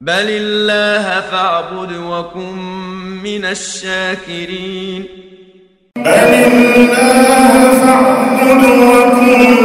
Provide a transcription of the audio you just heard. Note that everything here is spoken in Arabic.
بل الله فاعبد وكن من الشاكرين بل الله فاعبد وكن